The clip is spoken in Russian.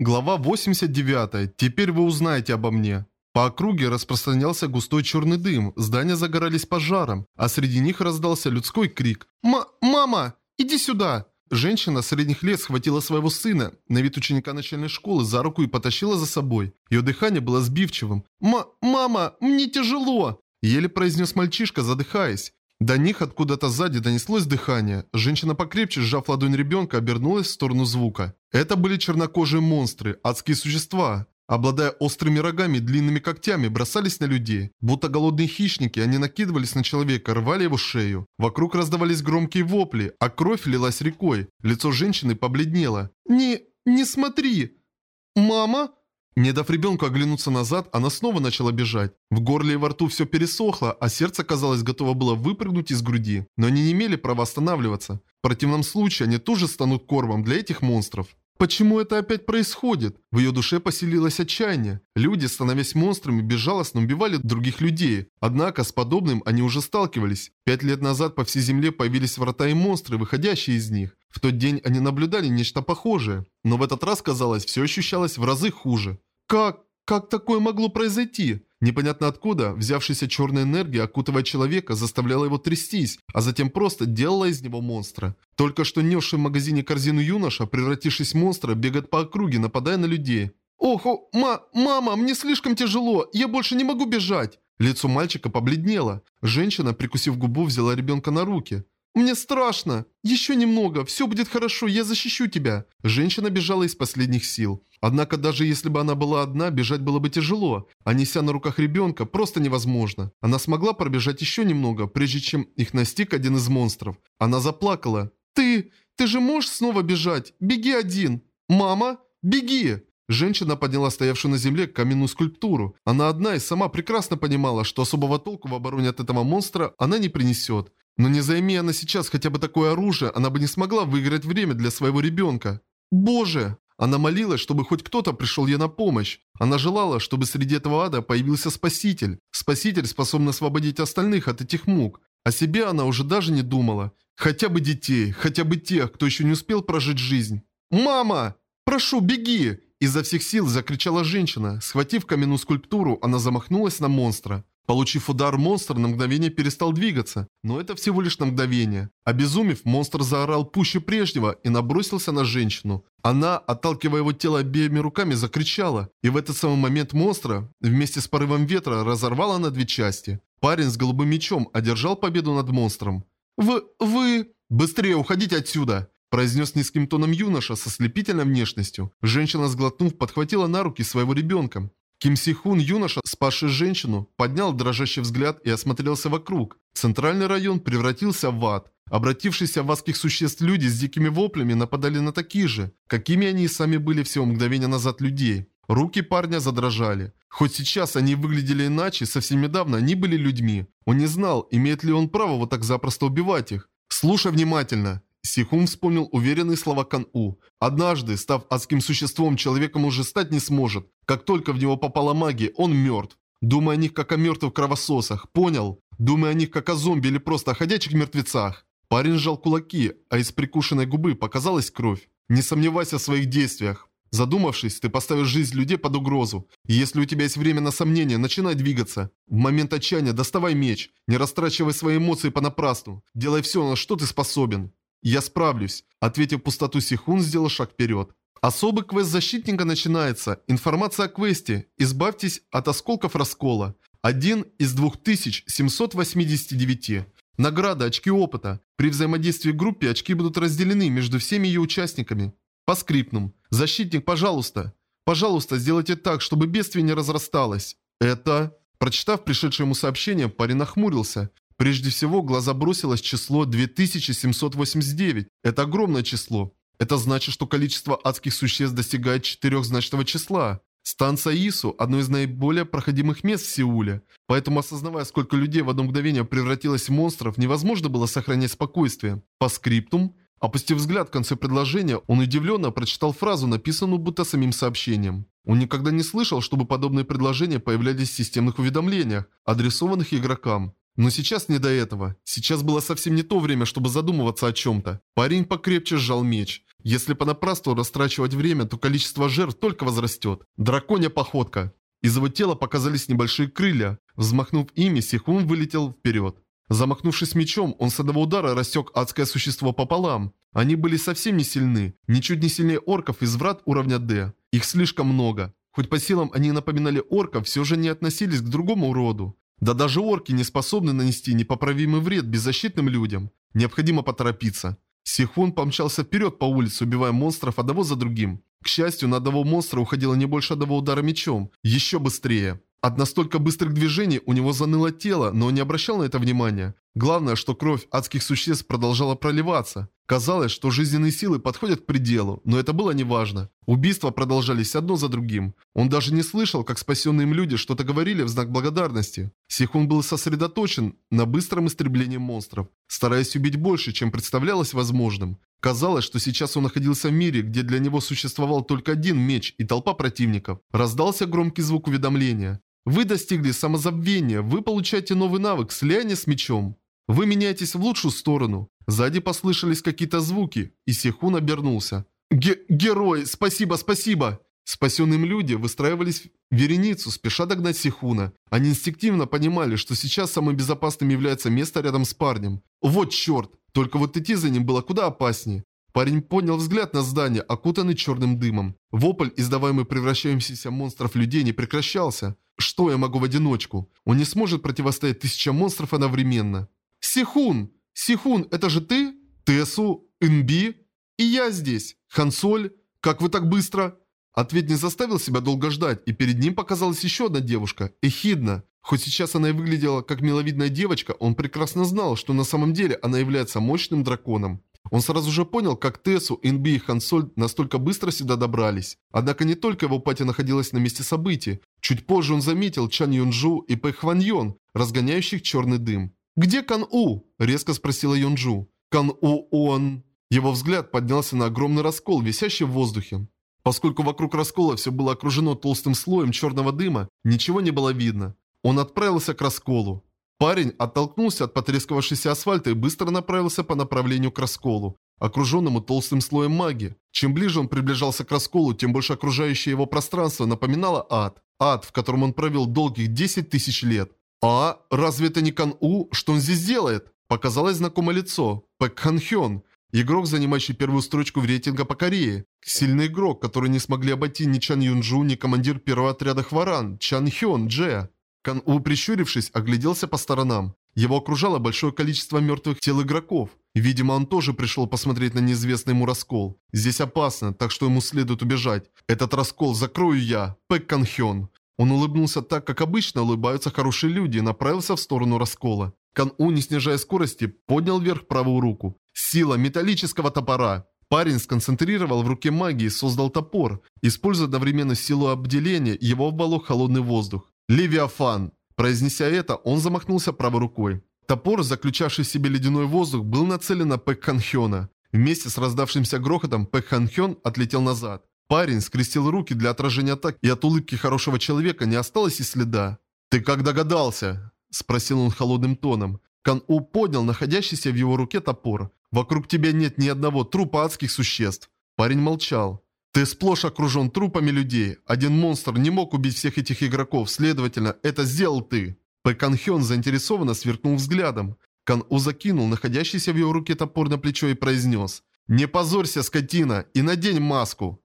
Глава 89. Теперь вы узнаете обо мне. По округе распространялся густой черный дым, здания загорались пожаром, а среди них раздался людской крик. «Ма... Мама! Иди сюда!» Женщина средних лет схватила своего сына, на вид ученика начальной школы, за руку и потащила за собой. Ее дыхание было сбивчивым. «Ма... Мама! Мне тяжело!» Еле произнес мальчишка, задыхаясь. До них откуда-то сзади донеслось дыхание. Женщина покрепче, сжав ладонь ребенка, обернулась в сторону звука. Это были чернокожие монстры, адские существа. Обладая острыми рогами и длинными когтями, бросались на людей. Будто голодные хищники, они накидывались на человека, рвали его шею. Вокруг раздавались громкие вопли, а кровь лилась рекой. Лицо женщины побледнело. «Не... не смотри!» «Мама?» Не дав ребенку оглянуться назад, она снова начала бежать. В горле и во рту все пересохло, а сердце, казалось, готово было выпрыгнуть из груди. Но они не имели права останавливаться. В противном случае они тоже станут кормом для этих монстров. Почему это опять происходит? В ее душе поселилось отчаяние. Люди, становясь монстрами, безжалостно убивали других людей. Однако с подобным они уже сталкивались. Пять лет назад по всей земле появились врата и монстры, выходящие из них. В тот день они наблюдали нечто похожее. Но в этот раз, казалось, все ощущалось в разы хуже. Как? Как такое могло произойти? Непонятно откуда, взявшаяся черная энергия, окутывая человека, заставляла его трястись, а затем просто делала из него монстра. Только что несший в магазине корзину юноша, превратившись в монстра, бегает по округе, нападая на людей. «Ох, ма, мама, мне слишком тяжело, я больше не могу бежать!» Лицо мальчика побледнело. Женщина, прикусив губу, взяла ребенка на руки. «Мне страшно! Еще немного, все будет хорошо, я защищу тебя!» Женщина бежала из последних сил. Однако даже если бы она была одна, бежать было бы тяжело, а неся на руках ребенка просто невозможно. Она смогла пробежать еще немного, прежде чем их настиг один из монстров. Она заплакала. «Ты... ты же можешь снова бежать? Беги один! Мама, беги!» Женщина подняла стоявшую на земле каменную скульптуру. Она одна и сама прекрасно понимала, что особого толку в обороне от этого монстра она не принесет. Но не займи она сейчас хотя бы такое оружие, она бы не смогла выиграть время для своего ребенка. Боже! Она молилась, чтобы хоть кто-то пришел ей на помощь. Она желала, чтобы среди этого ада появился Спаситель. Спаситель, способный освободить остальных от этих мук. О себе она уже даже не думала. Хотя бы детей, хотя бы тех, кто еще не успел прожить жизнь. «Мама! Прошу, беги!» Изо всех сил закричала женщина. Схватив каменную скульптуру, она замахнулась на монстра. Получив удар, монстр на мгновение перестал двигаться, но это всего лишь на мгновение. Обезумев, монстр заорал пуще прежнего и набросился на женщину. Она, отталкивая его тело обеими руками, закричала, и в этот самый момент монстра, вместе с порывом ветра, разорвала на две части. Парень с голубым мечом одержал победу над монстром. «Вы... вы...» «Быстрее уходите отсюда!» произнес низким тоном юноша со слепительной внешностью. Женщина, сглотнув, подхватила на руки своего ребенка. Ким Си Хун, юноша, спасший женщину, поднял дрожащий взгляд и осмотрелся вокруг. Центральный район превратился в ад. Обратившиеся в адских существ люди с дикими воплями нападали на такие же, какими они и сами были всего мгновения назад людей. Руки парня задрожали. Хоть сейчас они выглядели иначе, совсем недавно они были людьми. Он не знал, имеет ли он право вот так запросто убивать их. «Слушай внимательно. Сихун вспомнил уверенные слова Кан-У. «Однажды, став адским существом, человеком уже стать не сможет. Как только в него попала магия, он мертв. Думай о них как о мертвых кровососах, понял? Думай о них как о зомби или просто о ходячих мертвецах». Парень сжал кулаки, а из прикушенной губы показалась кровь. «Не сомневайся в своих действиях. Задумавшись, ты поставишь жизнь людей под угрозу. И если у тебя есть время на сомнения, начинай двигаться. В момент отчаяния доставай меч. Не растрачивай свои эмоции понапрасну. Делай все, на что ты способен. «Я справлюсь», – ответив пустоту Сихун, сделал шаг вперед. Особый квест защитника начинается. Информация о квесте. Избавьтесь от осколков раскола. Один из 2789. Награда очки опыта. При взаимодействии в группе очки будут разделены между всеми ее участниками. По скриптнум. Защитник, пожалуйста. Пожалуйста, сделайте так, чтобы бедствие не разрасталось. Это... Прочитав пришедшее ему сообщение, парень нахмурился. Прежде всего, глаза бросилось число 2789. Это огромное число. Это значит, что количество адских существ достигает четырехзначного числа. Станция Ису – одно из наиболее проходимых мест в Сеуле. Поэтому, осознавая, сколько людей в одно мгновение превратилось в монстров, невозможно было сохранять спокойствие. По скриптум, опустив взгляд в конце предложения, он удивленно прочитал фразу, написанную будто самим сообщением. Он никогда не слышал, чтобы подобные предложения появлялись в системных уведомлениях, адресованных игрокам. Но сейчас не до этого. Сейчас было совсем не то время, чтобы задумываться о чем-то. Парень покрепче сжал меч. Если понапрасну растрачивать время, то количество жертв только возрастет. Драконья походка. Из его тела показались небольшие крылья. Взмахнув ими, Сихун вылетел вперед. Замахнувшись мечом, он с одного удара рассек адское существо пополам. Они были совсем не сильны, ничуть не сильнее орков из врат уровня D. Их слишком много. Хоть по силам они напоминали орков, все же не относились к другому роду. Да даже орки не способны нанести непоправимый вред беззащитным людям. Необходимо поторопиться. Сихун помчался вперед по улице, убивая монстров одного за другим. К счастью, на одного монстра уходило не больше одного удара мечом. Еще быстрее. От настолько быстрых движений у него заныло тело, но он не обращал на это внимания. Главное, что кровь адских существ продолжала проливаться. Казалось, что жизненные силы подходят к пределу, но это было неважно. Убийства продолжались одно за другим. Он даже не слышал, как спасенные им люди что-то говорили в знак благодарности. Сихун был сосредоточен на быстром истреблении монстров, стараясь убить больше, чем представлялось возможным. Казалось, что сейчас он находился в мире, где для него существовал только один меч и толпа противников. Раздался громкий звук уведомления. Вы достигли самозабвения, вы получаете новый навык слияния с мечом. Вы меняетесь в лучшую сторону. Сзади послышались какие-то звуки, и Сихун обернулся. Ге «Герой! Спасибо, спасибо!» Спасенным люди выстраивались в вереницу, спеша догнать Сихуна. Они инстинктивно понимали, что сейчас самым безопасным является место рядом с парнем. Вот черт! Только вот идти за ним было куда опаснее. Парень поднял взгляд на здание, окутанный черным дымом. Вопль, издаваемый превращающимся монстров людей, не прекращался. Что я могу в одиночку? Он не сможет противостоять тысячам монстров одновременно. Сихун! Сихун, это же ты? Тесу? Инби? И я здесь. Хансоль? Как вы так быстро? Ответ не заставил себя долго ждать, и перед ним показалась еще одна девушка, Эхидна. Хоть сейчас она и выглядела как миловидная девочка, он прекрасно знал, что на самом деле она является мощным драконом. Он сразу же понял, как Тессу, Инби и Хансоль настолько быстро сюда добрались. Однако не только его пати находилась на месте событий. Чуть позже он заметил Чан Юнджу и Пэ Хван Йон, разгоняющих черный дым. «Где Кан У?» – резко спросила Юнджу. «Кан У он...» Его взгляд поднялся на огромный раскол, висящий в воздухе. Поскольку вокруг раскола все было окружено толстым слоем черного дыма, ничего не было видно. Он отправился к расколу. Парень оттолкнулся от потрескавшегося асфальта и быстро направился по направлению к расколу, окруженному толстым слоем магии. Чем ближе он приближался к расколу, тем больше окружающее его пространство напоминало ад. Ад, в котором он провел долгих 10 тысяч лет. А, разве это не Кан-У? Что он здесь делает? Показалось знакомое лицо. Пэк Хан Хён. Игрок, занимающий первую строчку в рейтинга по Корее. Сильный игрок, который не смогли обойти ни Чан Юнджу, ни командир первого отряда Хваран, Чан Хён, Дже. Кан-У, прищурившись, огляделся по сторонам. Его окружало большое количество мертвых тел игроков. Видимо, он тоже пришел посмотреть на неизвестный ему раскол. Здесь опасно, так что ему следует убежать. Этот раскол закрою я, Пэк Кан Хён. Он улыбнулся так, как обычно улыбаются хорошие люди, и направился в сторону раскола. Кан-У, не снижая скорости, поднял вверх правую руку. Сила металлического топора. Парень сконцентрировал в руке магии и создал топор. Используя одновременно силу обделения, его обволок холодный воздух. «Левиафан!» Произнеся это, он замахнулся правой рукой. Топор, заключавший в себе ледяной воздух, был нацелен на Пэк Ханхёна. Вместе с раздавшимся грохотом Пэк Ханхён отлетел назад. Парень скрестил руки для отражения атак, и от улыбки хорошего человека не осталось и следа. «Ты как догадался?» – спросил он холодным тоном. Кан-У поднял находящийся в его руке топор. «Вокруг тебя нет ни одного трупа адских существ». Парень молчал. Ты сплошь окружен трупами людей. Один монстр не мог убить всех этих игроков, следовательно, это сделал ты. Пэ Кан Хён заинтересованно сверкнул взглядом. Кан У закинул находящийся в его руке топор на плечо и произнес. «Не позорься, скотина, и надень маску!»